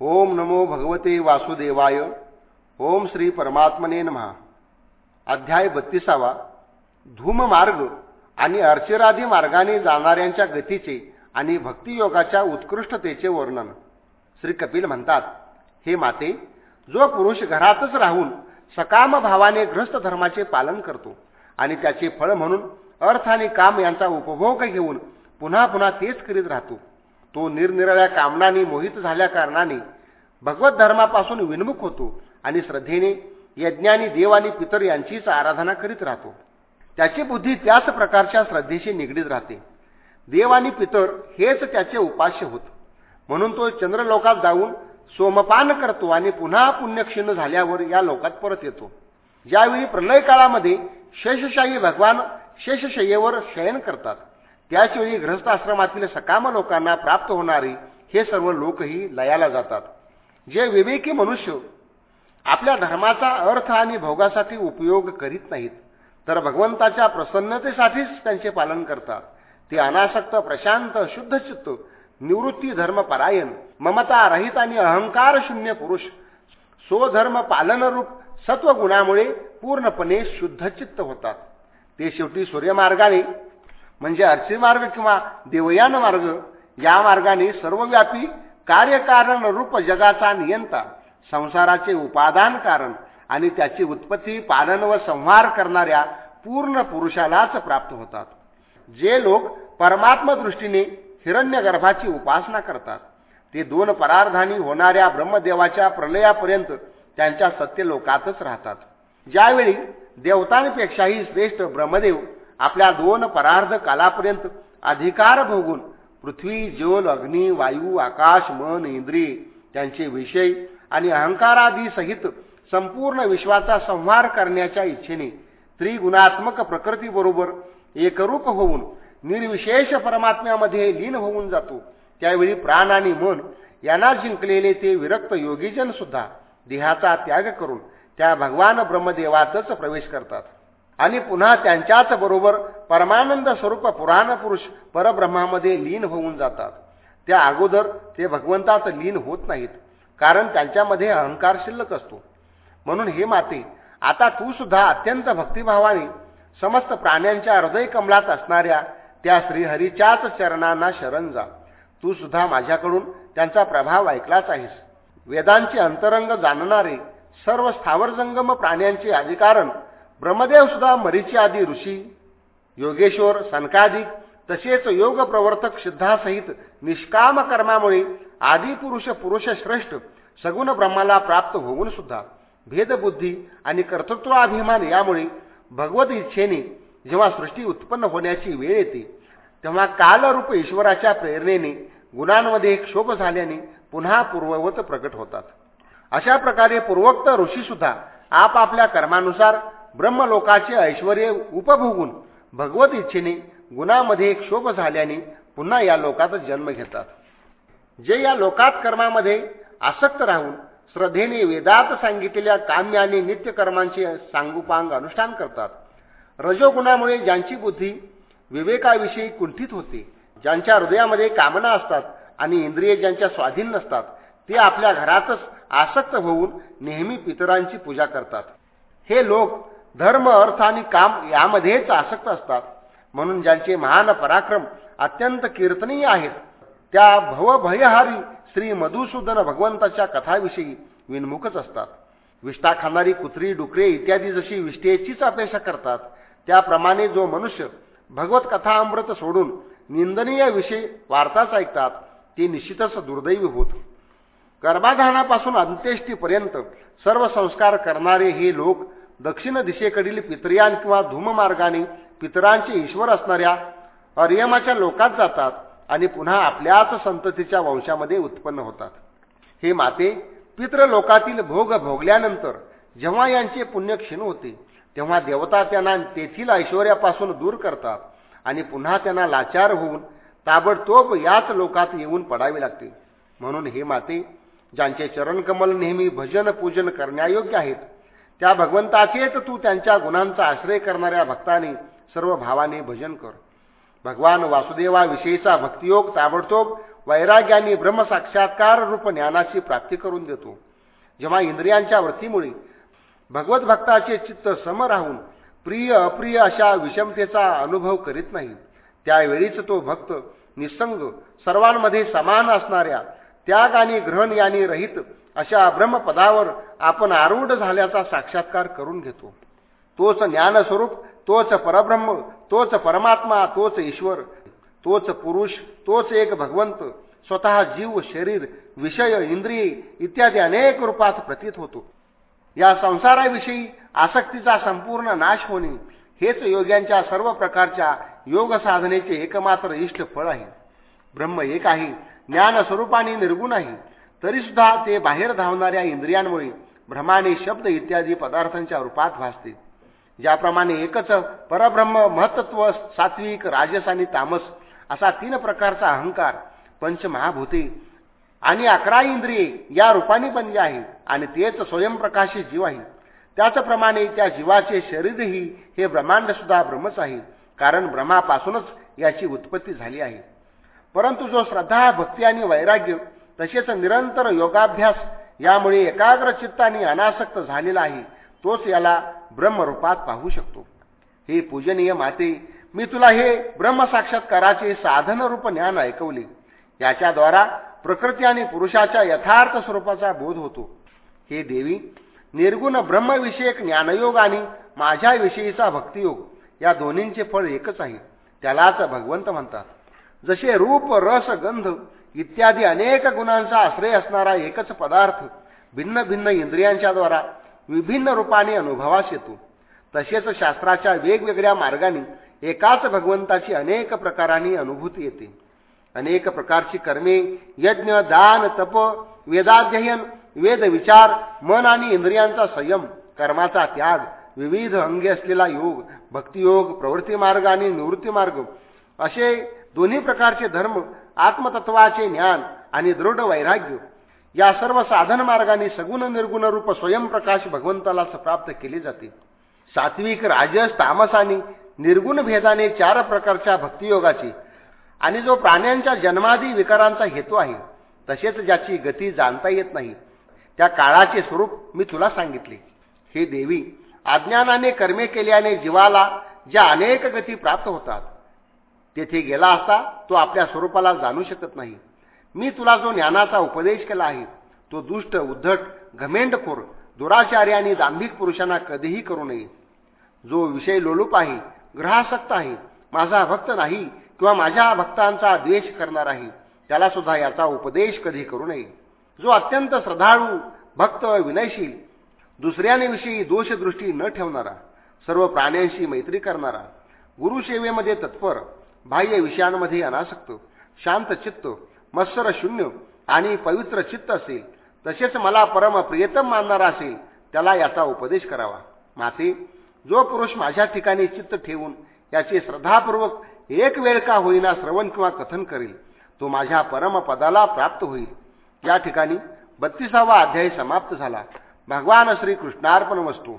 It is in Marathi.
ओम नमो भगवते वासुदेवाय. ओम श्री परमात्मने महा अध्याय बत्तीसावा. धूममार्ग आणि अर्चिराधी मार्गाने जाणाऱ्यांच्या गतीचे आणि भक्तियोगाच्या उत्कृष्टतेचे वर्णन. श्री कपिल म्हणतात हे माते जो पुरुष घरातच राहून सकाम भावाने ग्रस्त धर्माचे पालन करतो आणि त्याचे फळ म्हणून अर्थ आणि काम यांचा उपभोग घेऊन पुन्हा पुन्हा तेच करीत राहतो तो निरनिराळ्या कामनांनी मोहित झाल्या कारणाने भगवत धर्मापासून विनमुख होतो आणि श्रद्धेने यज्ञानी देव आणि पितर यांचीच आराधना करीत राहतो. त्याची बुद्धी त्याच प्रकारच्या श्रद्धेशी निगडीत राहते. देव आणि पितर हेच त्याचे उपास्य होत. म्हणून तो चंद्रलोकात जाऊन सोमपान करतो आणि पुन्हा पुण्यक्षीण झाल्यावर या लोकात परत येतो. ज्यावेळी प्रलय काळामध्ये शेषशाही भगवान शेषशय्येवर शयन करतात. त्याचवेळी ग्रहस्थाश्रमातील सकाम लोकांना प्राप्त होणारे हे सर्व लोकही लयाला जातात. जे विवेकी मनुष्य आपल्या धर्माचा अर्थ आणि भोगासाठी उपयोग करीत नाहीत तर भगवंताच्या प्रसन्नतेसाठीच त्यांचे पालन करतात. ते अनासक्त प्रशांत शुद्ध चित्त निवृत्ती धर्मपरायण ममता रहित आणि अहंकार शून्य पुरुष स्वधर्म पालनरूप सत्वगुणामुळे पूर्णपणे शुद्धचित्त होतात. ते शेवटी सूर्यमार्गाने म्हणजे अर्चीमार्ग किंवा देवयान मार्ग या मार्गाने सर्वव्यापी कार्यकारण रूप जगाचा नियंता संसाराचे उपादान कारण आणि त्याची उत्पत्ती पालन व संहार करणाऱ्या पूर्ण पुरुषालाच प्राप्त होतात. जे लोक परमात्मदृष्टीने हिरण्यगर्भाची उपासना करतात ते दोन परार्धानी होणाऱ्या ब्रह्मदेवाच्या प्रलयापर्यंत त्यांच्या सत्यलोकातच राहतात. ज्यावेळी देवतांपेक्षाही श्रेष्ठ ब्रह्मदेव आपल्या दोन परार्ध कालापर्यंत अधिकार भोगून पृथ्वी जल अग्नी वायू आकाश मन इंद्रिय त्यांचे विषय आणि अहंकारादी सहित संपूर्ण विश्वाचा संहार करण्याच्या इच्छेने त्रिगुणात्मक प्रकृतीबरोबर एकरूप होऊन निर्विशेष परमात्म्यामध्ये लीन होऊन जातो. त्यावेळी प्राण आणि मन यांना जिंकलेले ते विरक्त योगीजन सुद्धा देहाचा त्याग करून त्या भगवान ब्रह्मदेवातच प्रवेश करतात. आणि पुन्हा त्यांच्याच बरोबर परमानंद स्वरूप पुराण पुरुष परब्रह्मामध्ये लीन होऊन जातात. त्या अगोदर ते भगवंतात लीन होत नाहीत कारण त्यांच्यामध्ये अहंकार शिल्लक असतो. म्हणून हे माते आता तू सुद्धा अत्यंत भक्तिभावाने समस्त प्राण्यांच्या हृदय कमलात असणाऱ्या त्या श्रीहरीच्याच चरणांना शरण जा. तू सुद्धा माझ्याकडून त्यांचा प्रभाव ऐकलाच आहेस. वेदांचे अंतरंग जाणणारे सर्व स्थावरजंगम प्राण्यांचे अधिकारण ब्रह्मदेव सुद्धा मरीची आदी ऋषी योगेश्वर सनकादिक तसेच योग प्रवर्तक सिद्धासहित निष्काम कर्मामुळे आदिपुरुष पुरुष श्रेष्ठ सगुण ब्रह्माला प्राप्त होऊन सुद्धा भेदबुद्धी आणि कर्तृत्वाभिमान यामुळे भगवत इच्छेने जेव्हा सृष्टी उत्पन्न होण्याची वेळ येते तेव्हा कालरूप ईश्वराच्या प्रेरणेने गुणांमध्ये क्षोभ झाल्याने पुन्हा पूर्ववत प्रकट होतात. अशा प्रकारे पूर्वोक्त ऋषीसुद्धा आपापल्या कर्मानुसार ब्रह्मलोकाचे ऐश्वर उपभोगून भगवत इच्छेने गुणामध्ये क्षोभ झाल्याने पुन्हा या लोकात जन्म घेतात. जे या लोकात कर्मामध्ये आसक्त राहून श्रद्धेने वेदात सांगितलेल्या काम्य आणि नित्यकर्मांचे सांगुपांग अनुष्ठान करतात. रजोगुणामुळे ज्यांची बुद्धी विवेकाविषयी कुंठित होते ज्यांच्या हृदयामध्ये कामना असतात आणि इंद्रिय ज्यांच्या स्वाधीन नसतात ते आपल्या घरातच आसक्त होऊन नेहमी पितरांची पूजा करतात. हे लोक धर्म अर्थ आणि काम यामध्येच आसक्त असतात. म्हणून ज्यांचे महान पराक्रम अत्यंत कीर्तनीय आहेत त्या भवभयहारी श्री मधुसूदन भगवंताच्या कथाविषयी विनमुखच असतात. विष्ठा खाणारी कुत्री डुकरे इत्यादी जशी विष्ठेचीच अपेक्षा करतात त्याप्रमाणे जो मनुष्य भगवत कथा अमृत सोडून निंदनीय विषय वार्ताच ऐकतात ते निश्चितच दुर्दैवी होत. गर्भाधानापासून अंत्येष्टीपर्यंत सर्व संस्कार करणारे हे लोक दक्षिण दिशेकडील पितरियान किंवा धूममार्गाने पितरांचे ईश्वर असणाऱ्या अर्यमाच्या लोकात जातात आणि पुन्हा आपल्याच संततीच्या वंशामध्ये उत्पन्न होतात. हे माते पितृलोकातील भोग भोगल्यानंतर जेव्हा यांचे पुण्य क्षीण होते तेव्हा देवता त्यांना तेथील ऐश्वर्यापासून दूर करतात आणि पुन्हा त्यांना लाचार होऊन ताबडतोब याच लोकात येऊन पडावे लागते. म्हणून हे माते ज्यांचे चरणकमल नेहमी भजन पूजन करण्यायोग्य आहेत त्या भगवंताचेच तू त्यांच्या गुणांचा आश्रय करणाऱ्या भक्तांनी सर्व भावाने भजन कर. भगवान वासुदेवाविषयीचा भक्तियोग ताबडतोब वैराग्याने ब्रह्मसाक्षात्कार रूप ज्ञानाची प्राप्ती करून देतो. जेव्हा इंद्रियांच्या वृत्तीमुळे भगवत भक्ताचे चित्त सम राहून प्रिय अप्रिय अशा विषमतेचा अनुभव करीत नाही त्यावेळीच तो भक्त निसंग सर्वांमध्ये समान असणाऱ्या त्याग आणि ग्रहण यांनी रहित अशा ब्रह्मपदावर आपण आरूढ झाल्याचा साक्षात्कार करून घेतो. तोच ज्ञानस्वरूप तोच परब्रह्म तोच परमात्मा तोच ईश्वर तोच पुरुष तोच एक भगवंत स्वतः जीव शरीर विषय इंद्रिय इत्यादी अनेक रूपात प्रतीत होतो. या संसाराविषयी आसक्तीचा संपूर्ण नाश होणे हेच योग्यांच्या सर्व प्रकारच्या योग साधनेचे एकमात्र इष्ट फळ आहे. ब्रह्म एक आहे ज्ञान स्वरूपाने निर्गुण आहे. तरीसुद्धा ते बाहेर धावणाऱ्या इंद्रियांमुळे भ्रमाने शब्द इत्यादी पदार्थांच्या रूपात भासते. ज्याप्रमाणे एकच परब्रह्म महत्त्व सात्विक राजस आणि तामस असा तीन प्रकारचा अहंकार पंचमहाभूते आणि अकरा इंद्रिये या रूपाने बनले आहे आणि तेच स्वयंप्रकाशी जीव आहे. त्याचप्रमाणे त्या जीवाचे शरीरही हे ब्रह्मांड सुद्धा ब्रह्मच आहे कारण ब्रह्मापासूनच याची उत्पत्ती झाली आहे. परंतु जो श्रद्धा भक्ती आणि वैराग्य तसेच निरंतर योगाभ्यास यामुळे एकाग्र चित्ताने अनासक्त झालेला आहे तोच याला ब्रह्मरूपात पाहू शकतो. हे पूजनीय माते मी तुला हे ब्रह्मसाक्षात्काराचे साधनरूप ज्ञान ऐकवले. याच्याद्वारा प्रकृती आणि पुरुषाच्या यथार्थ स्वरूपाचा बोध होतो. हे देवी निर्गुण ब्रह्मविषयक ज्ञानयोग आणि माझ्याविषयीचा भक्तियोग या दोन्हींचे फळ एकच आहे. त्यालाच भगवंत म्हणतात. जसे रूप रस गंध इत्यादी अनेक गुणांचा आश्रय असणारा एकच पदार्थ भिन्न भिन्न इंद्रियांच्या द्वारा विभिन्न रूपाने अनुभवास येतो. तसेच शास्त्राच्या वेगवेगळ्या मार्गाने एकाच भगवंताची अनेक प्रकारांनी अनुभूती येते. अनेक प्रकारची कर्मे यज्ञ दान तप वेदाध्ययन वेद विचार मन आणि इंद्रियांचा संयम कर्माचा त्याग विविध अंगी असलेला योग भक्तियोग प्रवृत्ती मार्ग आणि निवृत्ती मार्ग असे दोन्ही प्रकारचे धर्म आत्मतत्वाचे ज्ञान आणि दृढ वैराग्य या सर्व साधन मार्गाने सगुण निर्गुण रूप स्वयंप्रकाश भगवंताला प्राप्त केले जाते. सात्विक राजस तामस आणि निर्गुण भेदाने चार प्रकारच्या भक्तियोगाची आणि जो प्राण्यांच्या जन्मादी विकारांचा हेतू आहे तसेच ज्याची गती जाणता येत नाही त्या काळाचे स्वरूप मी तुला सांगितले. हे देवी अज्ञानाने कर्मे केल्याने जीवाला ज्या अनेक गती प्राप्त होतात तेथे गेला असता तो आपल्या स्वरूपाला जाणू शकत नाही. मी तुला जो ज्ञानाचा उपदेश केला आहे तो दुष्ट उद्धट घमेंडखोर दुराचार्य आणि दांभिक पुरुषांना कधीही करू नये. जो विषय लोलूप आहे ग्रहासक्त आहे माझा भक्त नाही किंवा माझ्या भक्तांचा द्वेष करणार आहे त्याला सुद्धा याचा उपदेश कधी करू नये. जो अत्यंत श्रद्धाळू भक्त विनयशील दुसऱ्यांविषयी दोषदृष्टी न ठेवणारा सर्व प्राण्यांशी मैत्री करणारा गुरुसेवेमध्ये तत्पर बाह्य विषयांमध्ये अनासक्त. शांत चित्त. मत्सर शून्य. आणि पवित्र चित्त असेल. तसेच मला परम प्रियतम मानणारा असेल त्याला याचा उपदेश करावा. माते जो पुरुष माझ्या ठिकाणी चित्त ठेवून याचे श्रद्धापूर्वक एक वेळ का होईना श्रवण किंवा कथन करेल तो माझ्या परमपदाला प्राप्त होईल. या ठिकाणी बत्तीसावा अध्याय समाप्त झाला. भगवान श्रीकृष्णार्पण वस्तू.